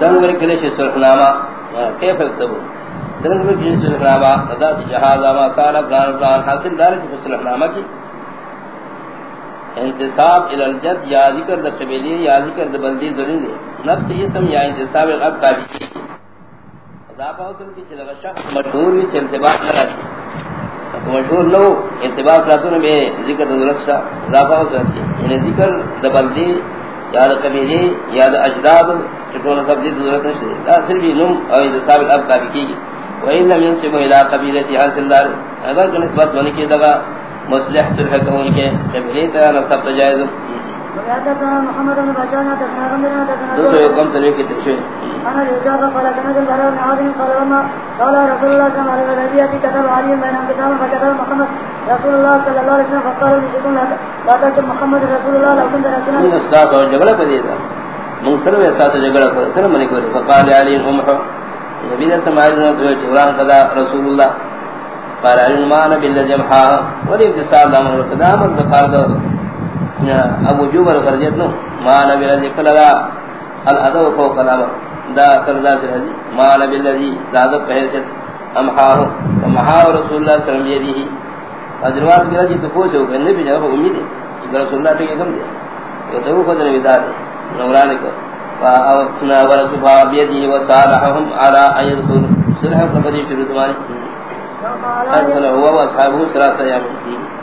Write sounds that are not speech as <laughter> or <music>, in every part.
Singer کلی کیف اکتبو جہاز آما حاصل کی کی۔ انتصاب الالجد یا ذکر دا قبیلی یا ذکر دا بلدی ضرور دے۔ نفس اسم یا انتصاب الاب کافی کی اضافہ حسن کی چلگا شخص مشہور بھی سے انتباق کرا دی مشہور لو انتباق راتوں میں ذکر دا ضرورت سا، اضافہ حسن کی۔ انہیں ذکر دا بلدی یا دا قبیلی یا دا اجداد چکون سب دی ضرورت نشدی دا صرف نم او انتصاب الاب کافی کی گی و این لم ینصبو الى قبیلتی حاصل دار اگر کنسبت نسبت بنی دگا مصلح صلح کون کے قبلی تا نصب تجائز دوسرے حکم سلوی کی ترشوی انا الوجاب قال كنز البراء بن عاظم قال لما قال رسول الله صلى الله عليه وسلم كتب علي بين كتاب فكتب محمد رسول الله صلى الله عليه وسلم فقال لشكم لا تكتب محمد رسول الله لو كنت رسولا. من استاذ اور جگڑا پہ دیتا من سر و احساس جگڑا پہ سر منی کو فقال علی امحو نبی نے سماعی نے تو چوران قضا رسول اللہ۔ قال علی ما نبی الجمحا ولی امتصال دامن القدام الزفار دور ابو جوبر فرجت نو ما نبی الذی کلا الادو فوق الامر دا کردا سرزی ما نبی الذی زاد پہنچت امحا امحا رسول اللہ صلی اللہ علیہ وسلم یدی حضرات کی رجی تو پوچھو کہ نبی جب امید ہے؟ رسول اللہ ٹھیک کم دے. یہ تو خود نے بتا دے. نوران کو فاوتنا ورسفا بیدی وصالحهم على يدخل صلح فقد شروع زمانے ادخل هو واصحابه ثلاثه ايام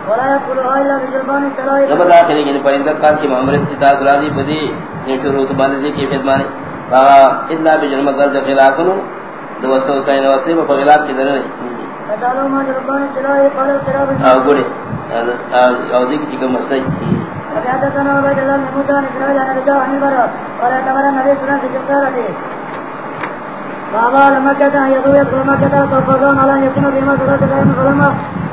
ولا يقولها الا بجلبان السلام جب داخل ہے کہ پرندہ کار کی معاملے سے تاثر راضی بدی یہ شروع زمانے کی مانے الا بجلم گرد خلافن دو وسو سین وسی په خلاف کی درنے او گڑے او دی کی کوم مستای حدثنا عبد الله بن موسى بن اسرائيل عن رجاء عن البراء قال تمر النبي صلى الله عليه وسلم بابا لما كان يدعو يدخل مكة ففضان على أن يكون بما صلاة الأيام فلما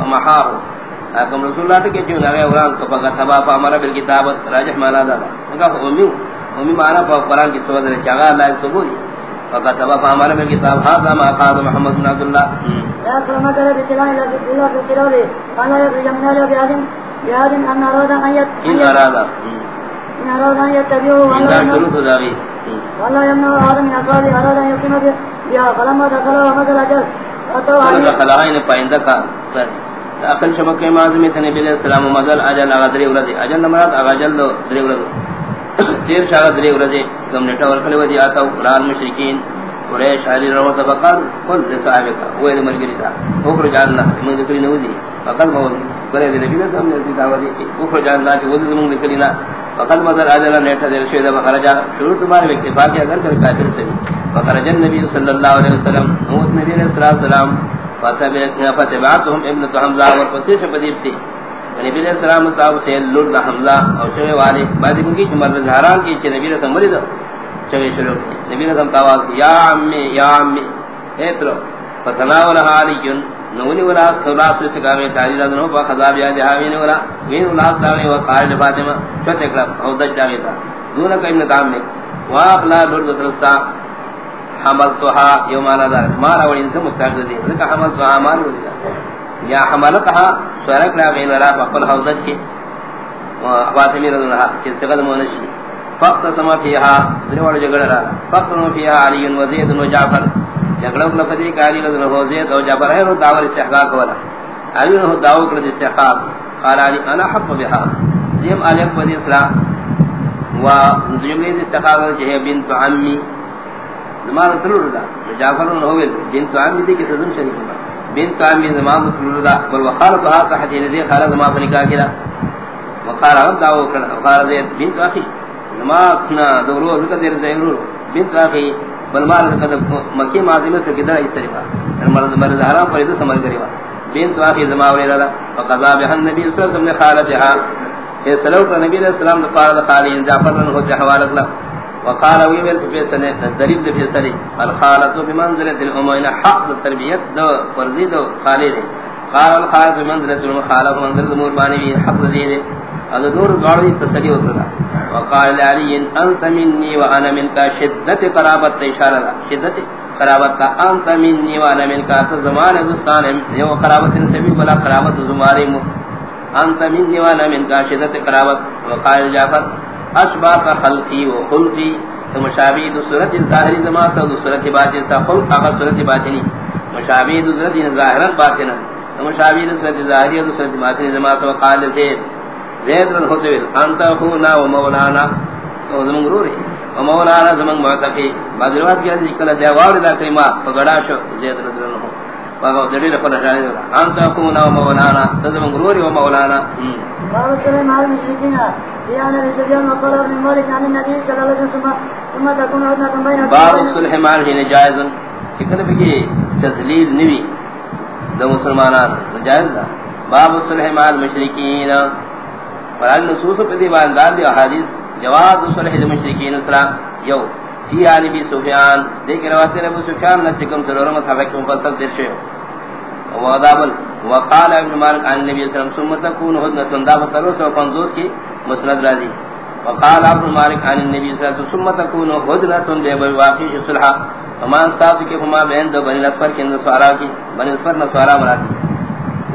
ومحاہو حکم رسول اللہ کے جو نوے اوران کو پکا تھبا فامر بالکتابت راجح مانا دادا کہا امی امی مانا پا قرآن کی سواد نے چاگا اللہ ثبوت فقط تبا فامر بالکتاب هذا ما قال محمد بن عبد الله لا كلمة لا بسلام إلا في الله في الكلام قال لا يخرج من هذا بهذا بهذا أن أراد أن يت ان اراد إن أراد أن يتبعه ان والله كان يمنع- شروط داغي والله هذا من أصحابه أراد أن يقيم بها فلما دخل ومثل أجل أتوا ان عليه خلاها ان پائندہ کا اقل شبک معظم تھے نبی علیہ السلام مدل اجل اگا دری ولدی اجل نمرات اگا اجل دری ولد <coughs> تیر شاہ دری ولدی کم نٹا ورکل ودی آتا قرآن مشرکین. قریش، علی رحمہ تفقار قل لصحابہ کا. وہ علم الگری تھا اخر جاننا من ذکری نوزی. فقل موز کرے دی نبی علیہ السلام نے دعوی دی اخر جاننا کہ وہ من ذکری نہ فقل مدل اجل نیٹا دیر شیدہ بخرجا. شروع تمہارے اکتفا کیا اگر کر کافر سے. فخرج النبی صلی اللہ علیہ وسلم. موت نبی علیہ السلام. فتبعتهم ابن حمزہ والفصیح بدیب سے نبی علیہ السلام صاحب سے لرد حمزہ اور شوے والے۔ بعد ان کی جمر زہران کی چھ نبی رسم مرید چوے شروع نبی رسم کا آواز یا عمی یا عمی ایترو فتناول حالیکن نونی ولا خلاف سے سکاوے تعلیل ادنو پا خضاب یا جہاوین ولا۔ وین اللہ ساوی وقائل فاطمہ۔ شوت اکرام او دج جاوی تا۔ دونک ابن کام میں واقلا لرد ترستا۔ حملتها یومانا دار. مارا ولی انسان مستقل دی ذکا حملتها مال ولی یا حملتها سورک لا غین را فقل حوزت کی فاطمی رضی اللہ کی سقد مونشی فقط سما فیہا دریوڑ جگڑ را فقط سما فیہا علی و زید و جعفر جگڑوں کو لفظی کہ علی رضی اللہ زید و جعفر ہے داور استحقاق والا علی رضی داور کرد استحقاق. قال علی انا حق بها. زیم علیق ودی اسلام و جملے استحقاق جہے بنت عمی زمان تلور دا. جعفر نوویل بنت عمی دی کس ازم شریف اللہ بنت عمی زمان تلور دا. بل وقال وقالت وها تحجین دی خالد زمان فنکا کلا وقال هم دعوه کرنا وقال زید، بنت اخی زمان اتنا دورو ذکر دیر زیرو بنت اخی بل مال ذکر مکی معظم سے کدر اس طریقہ مرد مرد حرام فرید سمال کریوا بنت اخی زمان ولی رضا وقضا بها النبی صلی اللہ علیہ وسلم نے خالتها فیصلہ کر نبی علیہ السلام نے قال خالی جعفر نے ہو جہوال اگلا وقال وی ول فیصلہ دلیل دے فیصلہ الخالۃ بمنزلۃ الامین یعنی حق تربیت دو فرضی دو خالی قال الخالۃ بمنزلۃ المخالف منزلۃ امور مانی حق دے دے دور گاڑی تسلی وکڑا وقال علی انت منی وانا منک شدت قرابت اشارہ شدت قرابت کا انت منی وانا منک تو زمان دوستان یو قرابت سے بھی بلا قرابت زمارے انت منی وانا منک شدت قرابت. وقال جعفر اشباہ خلقی و خلقی. تو مشابید صورت ظاہری زما سا صورت باطن سا، خلق اگر صورت باطنی. مشابید صورت یعنی ظاہرا باطنا تو مشابید صورت ظاہری و صورت باطنی زما سا، وقال زید. زید رن ہوتے ہوئے انت اخونا و مولانا. تو زمان غروری و مولانا زمان معتقی. بعد روایت کیا جی، جس کلا دیوار دا کلمہ فگڑا شو، زید رن ہو وقال دلیل خود اشاری دولا انت اخونا و مولانا. تو زمان غروری و مولانا. باب السلام على المشركين يعني باب الصلح مال ہی جائز کتنے کی تذلیل نوی دو مسلمانان جائز دا باب الصلح مال مشرکین پر النصوص پر دی باندال دی حدیث جواز الصلح المشرکین اسلام یو، فی علی بی سفیان. دیکھ روایت ابو سفیان نہ چکم سرور مصحابہ کی مفصل درشے وقال ابن مالک عن النبي صلى الله عليه وسلم، ثم تكون هدنة دا فتروس وفنزوس کی مسند راضی۔ وقال ابن مالک عن النبي صلى الله عليه وسلم، ثم تكون هدنة دے بواقع صلحا فما استاس کے فما بین دو بنی نصفر کے اندر سوارا کی، بنی نصر نصفر نصوارا مرادی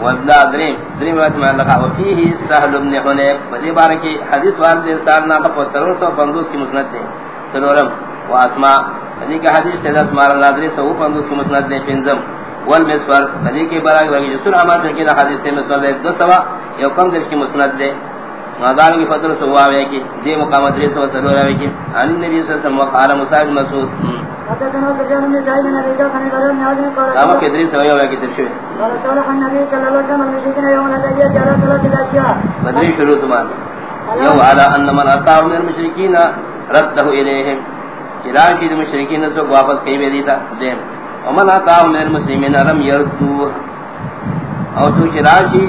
وابدا دریم دریم روایت میں لکھا وفیہ سہل ابن حنیب وزی بارکی حدیث والد انسان ناقا فتروس وفنزوس کی مسند دے سنورم واسماء وزی کا حدیث تیزا سمارا نادری سو فنزوس کی مسند دے پنزم، والمسور ندی کے برائے وگی جسر عمال کے حدیث سے مسور دے۔ دو سوا یو کم دش کی مسند دے۔ مادان کی فضل سوا ہوئے کہ دی مقامت ری سوا سلو رہے کہ عن النبی صلی اللہ علیہ وسلم وقال مصائب مسعود. کام کے دری سوا ہوئے ثلاث الاشياء بدری شروع تمام یو علی ان من اتاہ من المشرکین رده الیہم چراکی المشرکین سے واپس کئی بھی دیتا دین. ومن اتاہ من المسلمین رم یردو او تو چراکی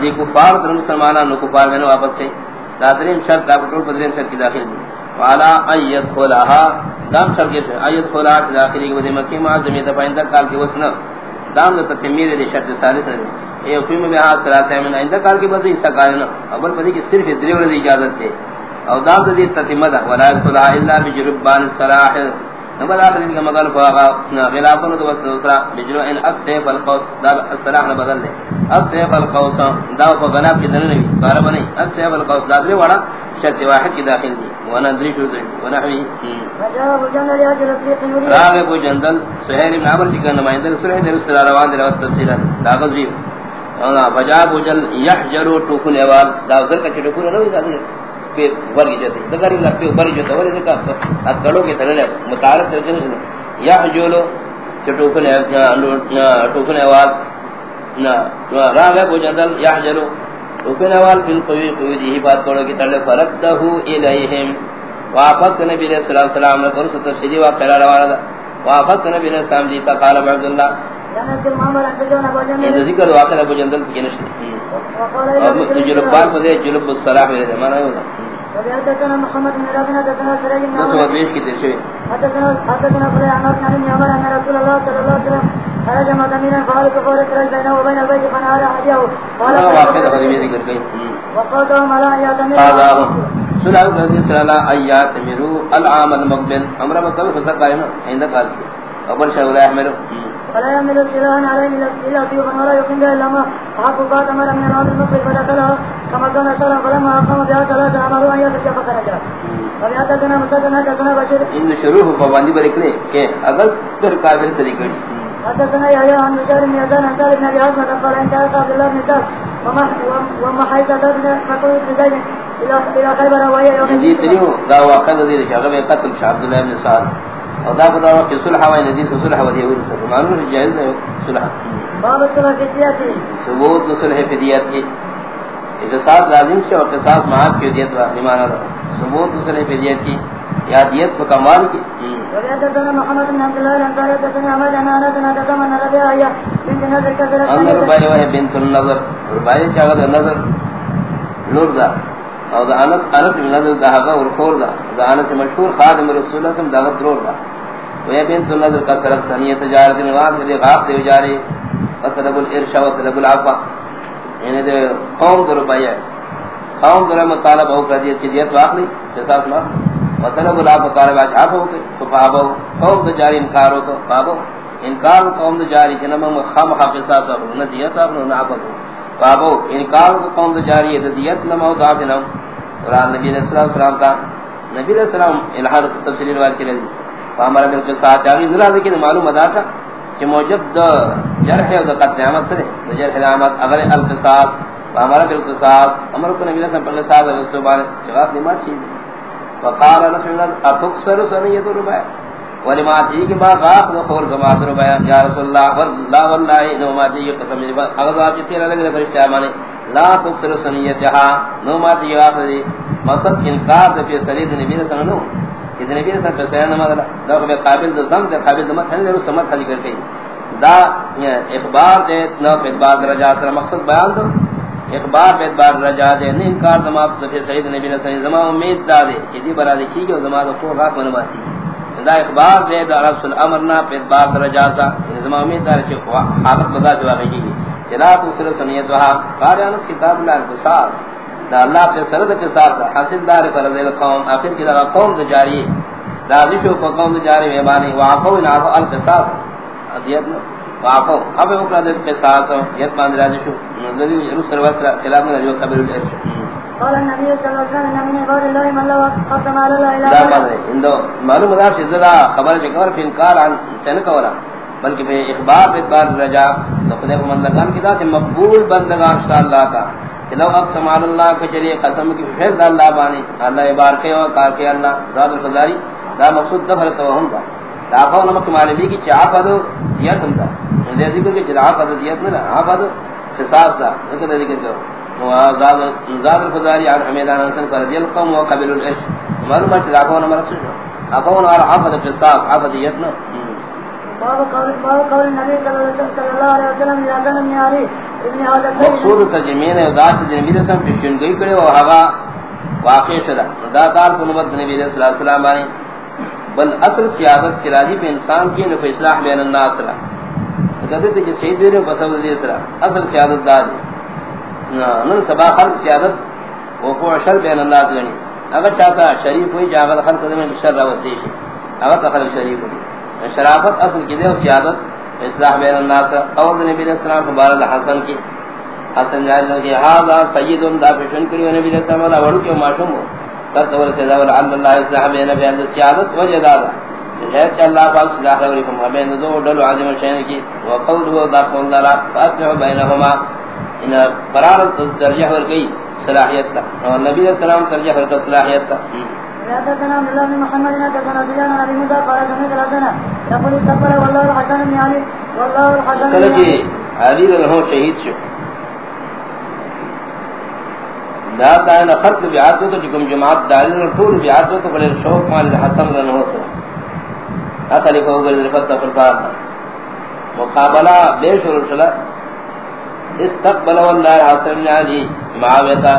دی کفار در مسلمانان کفار میں واپس کئی. دادرین شرط دا پٹول پدرین شرط کی داخل دی. وعلا ایت خلاها دام شرط کے ایت خلاها کی داخلی کی ودی مکی معظمی دفعین کال کی وسنف دام دا تتمیر دی شرط سالس ہے اے حکم میں ہاتھ سراتے ہیں میں اندر کال کی بس حصہ کارنا اول پدی کی صرف دری ورد اجازت دے. او دام دی تتمہ دا. ولا خلاها الا بجربان السراح نبل آخر ان کا مدل فواقا غلافن دو وسط دوسرا بجرو ان السیف القوس، دا السراح نبدل دے۔ السیف القوس ہاں، دا فا غلاب کی دنو نبی قارب نہیں السیف القوس، دا دری وڑا شرط واحد کی داخل دی۔ وانا دری شروع دی ونحوی فجاء ابو جندل ياتي راغ ابو جندل سہیر ابن عمر چکر نمائندر سرح در سرح روان در وقت تفصیلا دا غزوی فجاء ہاں، ابو جل یحجرو ٹوکن اوال دا غزر کا چٹکون نوی دا پہ ورگی جاتے دگری اللہ پہ ورگی جاتے ولی دکا اتکڑوں کے تلنے متعارف ترجمہ سے یحجولو چٹوکن ٹوکن اوال راغ ابو جندل یحجرو ٹوکن اوال فی القوی قوی جی بات کرو کی تلنے فرقتہو الیہم واپس نبی علیہ الصلوۃ والسلام نے قرص تفسیری واقعہ روانا دا. واپس نبی علیہ السلام جی تا قال عبداللہ یہ ذکر واقعہ ابو جندل کی نشد وقال اور إلى جلب بار پدے جلب الصلاح میں مانا ہے وہ وبحدثنا محمد بن رافع حدثنا سريج بن عمرو. دیش کی ترشے حدثنا حدثنا فلان عن ابن ابن عمر ان رسول الله صلى الله عليه وسلم خرج مدمنا فارق فارق رجل بينه وبين البيت فنهار حجه وانا واقعہ میں ذکر گئی على ان يتمر قاضاهم سلام رضی صلی اللہ ایات مرو العام المقبل. امر مکہ فسق قائم عند قال اول شهر احمل ولا يمل السلاح عليه الا في ولا يقيم به الا ما حق بعد امر من الارض المقبل فدخلها كما كان سلام فلما اقام بها ثلاثه امروا ان يتشفق رجلا وبحدثنا مسدنا حدثنا بشير ان شروع پابندی پر لکھنے کہ اگر پھر کافر سے لکھنی حدثنا يحيى عن بشار بن يزان عن سالم بن ابي عاصم قال ان كان عبد الله بن سعد وما حيث تدنا مقول بن زيد الى خيبر وهي يوم ندی تریو دا واقع دی شغب قتل شاہ عبداللہ بن سعد. اور دا کو دا کہ صلح و ندی صلح و دیور سے معلوم ہے جائز ہے صلح. باب في السياسه ثبوت صلح فدیت کی اقتصاد لازم سے اور قصاص معاف کی دیت ایمان ہے ثبوت صلح فدیت کی یا دیت کو کمال کی محمد بن عبد الله الانصاري حدثنا احمد عن انس بن عبد من ربيعه بنت نذر كثرت ربائی وہ بنت النظر ربائی چاہت النظر نور دا او دا انس انس من نظر ذهب اور خور دا. دا انس مشہور خادم رسول اللہ صلی اللہ علیہ وسلم ضرور دا. وہ بنت نظر کا طرف سنیہ تجارت نواز میں غاب دے جارے طلب الارشاد و طلب العفو یعنی دے قوم در روپیہ قوم در مطالبہ ہو کر دی دیت واخلی. قصاص ما؟ وطلب العفو قال باش عفو کے تو پابو قوم دا جاری انکار ہو تو پابو انکار قوم دا جاری جنم خام حافظات نہ دیت اپ نہ عفو بابو انکار قوم تو جاری ہے دیت نہ موت آپ نہ قران نبی علیہ الصلوۃ والسلام کا نبی علیہ السلام الہار تفسیر روایت کے لیے ہمارا دل کے ساتھ ذرا لیکن معلوم ادا تھا کہ موجب دا جرح و قتل عامت سے جرح عامت اگر القصاص ہمارا بالقصاص امر کو نبی علیہ السلام پر ساتھ رسول اللہ جواب نماز چیز وقال رسول اللہ اتکسر سنیت ربع ولما تھی کہ با غاف دو خور زماد رو یا رسول اللہ، واللہ واللہ، نو ما تھی قسم جبا اگر آپ تیرا لگے فرشتہ مانے لا تکسر سنیتہا نو ما تھی غاف دی، مقصد انکار دے پی سرید نبی نے سننو کہ نبی نے سنن سیان مدلا دا کہ قابل دو زم دے قابل دو مت ہن رو سمت کر کے دا یعنی اخبار دے نو پہ بعد درجات مقصد بیان دو اخبار پہ بعد درجات دے انکار دما دے سید نبی نے سنن زما امید دا دے کہ دی برا دی کہ زما کو رات منواتی دا اخبار دے دا رب الامرنا پہ بار درجات یعنی دا نظام امید دار چ حالت بدا جو ہے کی جلا تو سر سنیت وہا قاری انس کتاب اللہ القصاص. دا اللہ پہ سرد کے ساتھ حاصل دار پر ذل قوم اخر کی دا قوم دا جاری. دا ذکر کو قوم دا جاری میں مانی واقو ان القصاص. ادیت واقو اب وہ کا دے قصاص. یت مان راجو نظری رسول وسلا خلاف نہ جو قبر الارشاد قال النبي صلى الله عليه وسلم من عباد الله من لو قسم على الله الا اندو معلوم ہے کہ خبر ہے کہ انکار عن سن کولا بلکہ پہ اخبار اعتبار رجا، تو خدا کو بندگان کی ذات مقبول بندگان شاء اللہ کا۔ لو اقسم علی اللہ کے ذریعے قسم کی پھر اللہ بانی، اللہ بار کے اور کار کے اللہ، ذات الفضاری دا مقصود دفر تو ہم دا دافع نمک معلومی کی چاہ پدو دیت ہم دا جیسے کہ چاہ پدو دیت نہ ہاں پدو قصاص دا۔ ذکر ذکر کرو۔ وزاد زاد الفزاري عن حميدان حسن پر فرضي القوم وقبل العش معلومات لاكون مرسل اكون على حفظ القصاص حفظ يتنا باب مقصود تجمین ذات جنبی رسم پیشن گئی کرے اور ہوا واقع شدہ دا قال کو نبت نبی صلی اللہ علیہ وسلم بانی بل اصل سیاست کی راضی پہ انسان کی نفع اصلاح بین الناس را کہتے تھے کہ سید نے بسم دے سرا اصل سیادت دا دی. نن سبا خلق سیادت وقوع شر بین اللہ تغنی اگر چاہتا شریف ہوئی جاغل خلق دے میں شر روستی شی اگر تخلق شریف ہوئی شرافت اصل کی دے سیادت اصلاح بین اللہ سے نبی علیہ السلام مبارد حسن کی۔ حسن جائے اللہ کی حاضا سید دا پیشن کری و نبی علیہ السلام اللہ وڑو کیوں معشوم ہو؟ قد تور سیدہ ولعل اللہ اصلاح بین بین دا سیادت وجہ دادا شاید کہ اللہ پاک صلاح روی فم بین دو ڈلو عظیم شہن کی۔ وقول ہو دا قول دارا فاسلحو بینہما۔ ان قرار درجہ ہو صلاحیت تا۔ اور نبی علیہ السلام درجہ ہو صلاحیت تا۔ حدثنا عبد الله بن محمد بن حدثنا سفيان عن ابي موسى قال سمعت الحسن يقول استقبل والله الحسن بن علي والله الحسن کل کی؟ علی رضی شہید شو. دا تانا خط بیعات تو جکم جماعت دالین طول بیعات تو بلے شوق مال حسن رضی اللہ سر اتا لکھو گرد رفت فرقار مقابلہ بے شروع شلا استقبل والله حسن علی معاویتا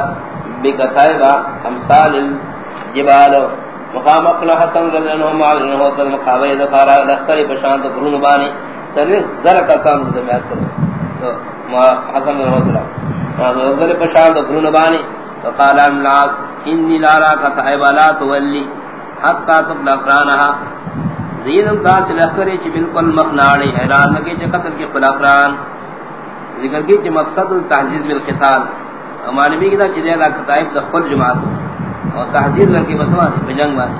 بکتائبا امثال الجبال مقام اقل حسن رضی اللہ معاویتا ہوتا مقابل دفارا لختری پشانت برون بانی سنویس ذرک اسام زمیات کرو۔ حسن رضی اللہ ذر پشانت برون بانی۔ فقال الناس انی لارا کا کتائبا لا تولی حتی تبلا قرانها زیدن تاس لختری چی بالکل مخناڑی حیران مکی چی قتل کی خلاقران ذکر کی کہ مقصد تحجیز بالقتال۔ معلومی کی دا چیزیں لا کتائب دخل جماعت۔ اور تحجیز لکی بسوا دی بجنگ بانی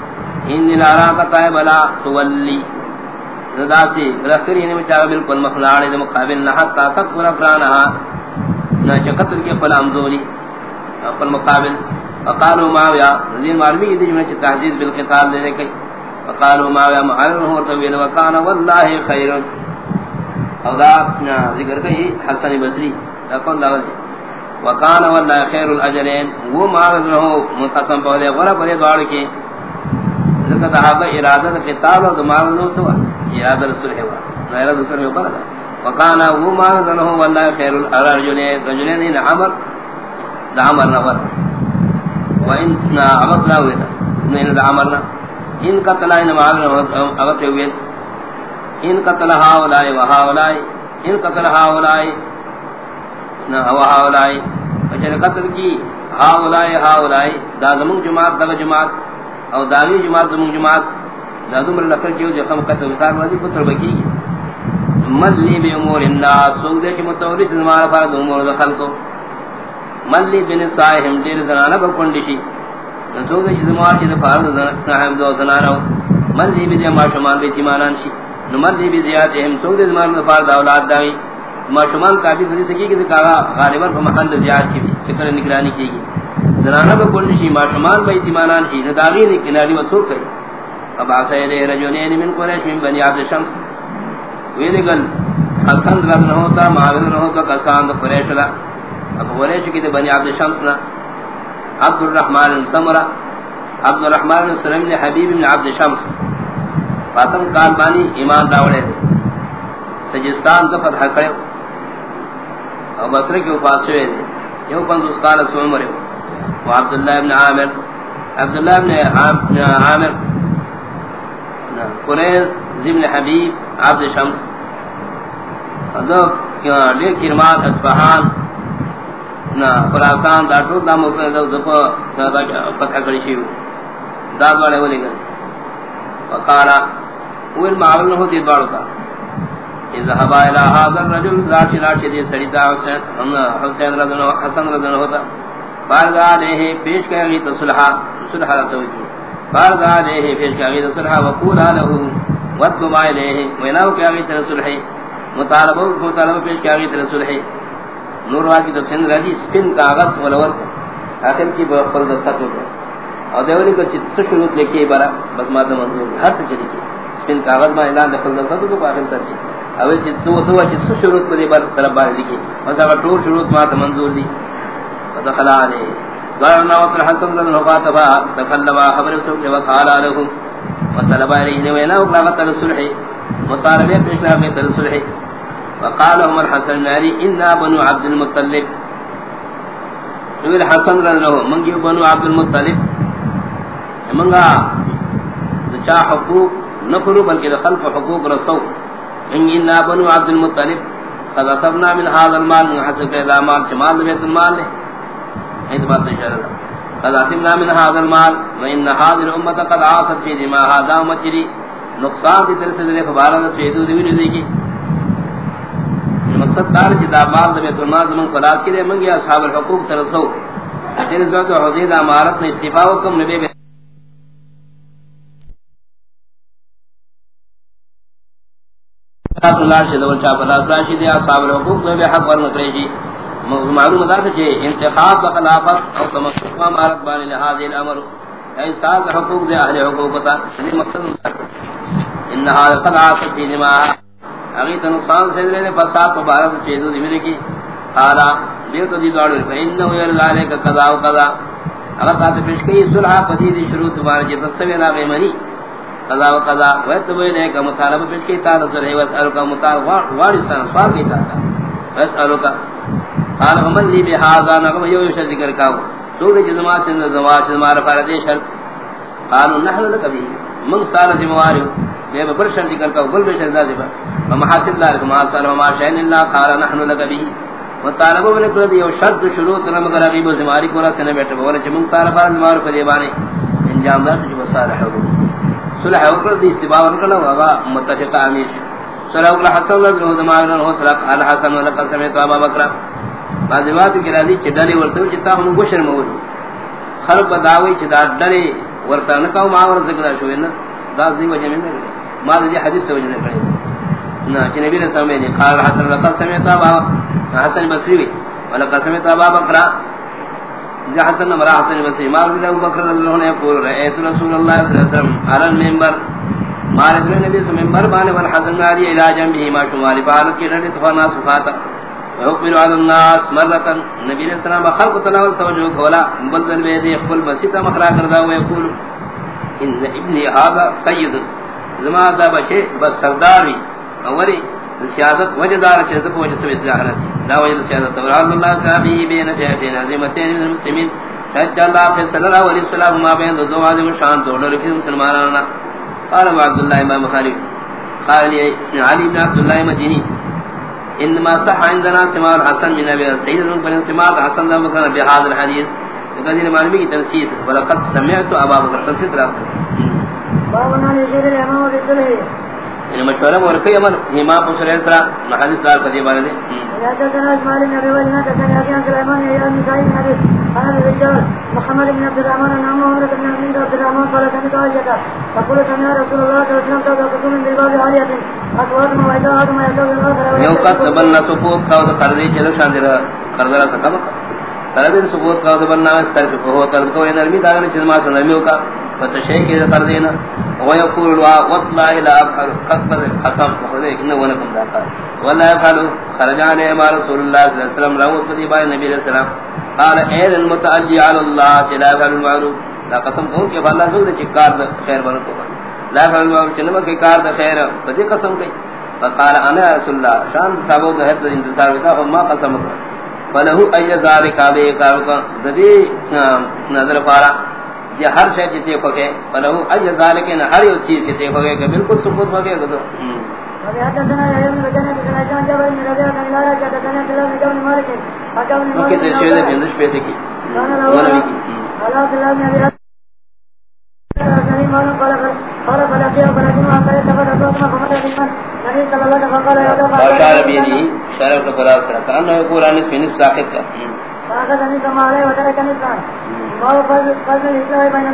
ان نلارا کتائب لا تولی۔ زدا سی رفری انہی مچاگا بالکل مخلاڑی دا مقابل نحت تاثق پورا قرانہا ناچہ قتل کی قل امزولی قل مقابل۔ فقالوا ماویا رضین معلومی کی دی جمعہ چی تحجیز بالقتال دے دے کئی۔ فقالوا ماویا معلوم ہو طویل وکان واللہ خیرن۔ او دا ذکر کئی، حسن بصری اپن داول وکان والله خیر الاجرین وہ معرض رہو مقسم پہلے غرا پڑے دوڑ کے. ذکر تھا ارادہ کتاب اور معرض نو تو ارادہ رسول ہے غیر رسول ہے. پڑا وکان وہ معرض رہو والله خیر الاجرین رجلین عمر. دا عمر نور وان عمل لا ولا من عملنا ان قتل ان معلن اغت ہوئے ان قتل هؤلاء وهؤلاء ان قتل هؤلاء نہ هؤلاء اجر قتل کی۔ هؤلاء هؤلاء دا زمون جماعت، دا جماعت۔ او داوی جماعت زمون جماعت۔ دا دمر لکر کیو جو خم قتل وصار والی پتر بکی ملی بی امور الناس سوگ دے چی متوریس زمان فرد امور دخل کو ملی بن صاحب دیر زنانہ بکنڈشی سوگ دے چی زمان چی فرد صاحب دو زنانہ ملی be Zaman شمان be تیمانان she نملی be زیادہم سوگ دے زمار زمان فرد اولاد داوی ما کافی فری سکی کہ کہا غالباً پر محل زیاد کی بھی سکر نگرانی کی گی زنانہ بکنڈشی ما شمان بی تیمانان شی نداغی نکناری و سوک کئی اب آسا ایلے رجونین من قریش، من بنی عبد شمس۔ ویدی گل حسن رض نہ ہوتا معاوین نہ ہوتا کسان دا قریش لا۔ اب قریش کی دے بنی عبد شمس نا۔ عبد الرحمن سمرہ عبد الرحمن سلم نے حبیب بن عبد شمس۔ فاطم کاربانی ایمان داوڑے دے سجستان دا فتح کرے۔ اور بصرے کے اوپاس ہوئے دے یو پندوس کالا سوئے مرے وہ عبداللہ ابن عامر عبداللہ ابن عامر۔ قریش ابن حبیب، عبد شمس۔ ادو لے کرمان اصفہان۔ نا خراسان دا ټول د مو په دغه په دا فتح کړی شي دا غواړي ولې وقالا اول معاون هو دي دوړو تا الى هذا الرجل ذات راشد دي سړی دا حسین حسین رضی الله حسن رضی الله ہوتا. بارغ علیہ پیش کری تو صلح صلح رسول کی. بارغ علیہ پیش کری تو صلح وقول له وقت ما الیہ. وناو کری تو صلح مطالبہ مطالبہ پیش کری تو صلح نور واجی تو سند راجی سپن کاغذ ولور آخر کی بخل دستات ہوتا. اور دیوری کو چت شروط لکھی بارا بس مادہ منظور. ہر سے چلی کی سپن کاغذ میں اعلان دخل دستات تو آخر سر کی. اوی چت تو تو چې چت شروط پر بار طرف بار لکھی. اور دا ٹور شروط مادہ منظور دی. فدخل علیہ ظهرنا وقت حسن لن نقاتبا تكلما خبر سو سوء وقال لهم وطلب عليه وينا وقلغت الصلح مطالبه پیشنا میں الصلح وقال عمر حسن ناری، انا بنو عبد المطلب. نویل حسن رضا منگی بنو عبد المطلب. منگا، چا حقوق نفرو بلکہ خلق حقوق رسو. انگی انا بنو عبد المطلب. قد اصبنا من هذا المال من حسن قیدہ مال چمال بیت المال لے ایت بات اشارہ دا قد اصبنا من هذا المال وان هذه الامه قد عاصت في دماء هذا مجري نقصان دی طرح سے دے فبارہ چیدو دی دی کی مقصد دار جدا مال دے تو ناز من خلاص کی دے منگیا اصحاب الحقوق ترسو. جن ذات حدید امارت نے استعفا حکم نبی اللہ سے دول چا پلا راشی دے اصحاب الحقوق دے حق ور نکرے جی معلوم دار کہ انتخاب بخلافت او تمسک امارت بان لہذ الامر. اے صاحب حقوق دے اہل حقوق تا یہ مقصد انها قد عاصت في دماء اگے تو نقصان سے نے فساد تو بارہ چیزوں دی ملے کی حالا دیو تو دی دوڑ ہے انه ير ذلك قضا و قضا اگر بات پیش کی صلح پدی دی شروع دوبارہ جے تصویر نہ منی قضا و قضا. و تو نے کا مطالبہ پیش کی تا نظر ہے وس کا مطالبہ وارثان سوال کی تا بس الو کا قال من لی بهذا نغم یو یو ذکر کا تو دے جماعت سے زواج ہمارا فرض شرط۔ قالوا نحن لك به۔ من صار ذمواری بے بر شرط ذکر کا بل بے شرط ذکر ومحاسب دار ما صار وما شاء الله قال نحن لك به۔ مطالبہ بنے کو دیو شرط شروط نہ مگر غیب و زماری کو رس بیٹھے، بولے چمن صار بعد مار کو دیوانے انجام دار جو صالح ہو۔ صلح ہو کر دی، استباع کرنا ہوا متفق امیر صلح اللہ حسن رضی اللہ عنہ ہو، صلح الحسن ولقد سمعت ابا بکر. بازوات کی راضی چڈالے ورتو چتا ہم گوشر مول خلق دعوی چدا ڈرے ورسان کا ما ور ذکر شو نا. دا دی وجہ میں ما دی حدیث تو وجہ پڑے نا کہ نبی رسول میں نے قال حسن لقد سمعت ابا حسن بصری ولقد سمعت ابا بکر جا حسن مرا حسن بصری ما رضی ابو بکر رضی اللہ عنہ یقول رأيت رسول الله صلی اللہ علیہ وسلم على المنبر؟ ما رضی نبی سے منبر بانے ول حسن علی علاج به ما شمال بارت کی رڑ تو ناس فاتا ويقبل على الناس مرة. نبی علیہ السلام خلق تناول توجہ کولا بلدن بے دی قبل مخرا کردا و یقول، ان ابن هذا سید زما دا بچے، بس سرداری، اولی سیادت وجدار چیز پوچھ سو اس ظاہرت دا وجد سیادت اور اللہ کا بھی بین فیاتین عظیمتین من المسلمین۔ شاید اللہ فی صلی اللہ علیہ وسلم ما بین دو عظیم شان دو ڈر کی مسلمانانا قال عبد الله امام بخاری قال علی بن عبد الله مدینی۔ انما صح عندنا سماع الحسن من ابي سعيد بن سماع الحسن بن بكر بهذا الحديث قال معلومی کی تنسیس۔ ولقد سمعت ابا بکر، تنسیس رابط باب نان يشهد الامام بالصلح ان مشورہ اور کئی امر ابو سلیم سرا حدیث دار قدی بارے دے يا تنا اسماعيل بن ابي ولنا يا سليمان يا ابن سعيد بن ابي انا الرجال محمد بن عبد الرحمن نام عمر بن عبد الرحمن قال كان قال فقول سمع رسول الله صلى الله عليه وسلم قال من بالباب عاليه اصوات ما اذا هذا ما يدعو یو کا تبنا سپوت کا دے چلو شان دے دے سکم تربیت سپوت کا تبنا اس طرف کو کر. کو نرمی دار نے چما سنمیو کا فتشے کے کر دینا ويقول والله لا قد قسم خذ ان ونكم ذاك. ولا يفعل خرج عن ما رسول الله صلى الله عليه وسلم. روى في باب النبي صلى الله عليه قال اذ المتعلي على الله لا يفعل المعروف. لا قسم کو کہ اللہ زود کی کار خیر بن کو لا يفعل المعروف چنما کی کار خیر بدی قسم کی فقال انا رسول الله. شان ثابت ہے تو انتظار ہوتا ما قسم فله اي ذلك ابي کار کا ذی نظر پارا یا ہر شے جتے پکے فلو ای ذالک ان ہر اس چیز جتے پکے کہ بالکل ثبوت پکے گزو۔ اوکے تے شے دے بندش پہ تھی بھی باشار بیدی شرف کرا۔ کرنا ہے قرآن سفینس ساقت کا۔ فاقت انیسا مالے وطرک انیسا باب فضل الاسلام بین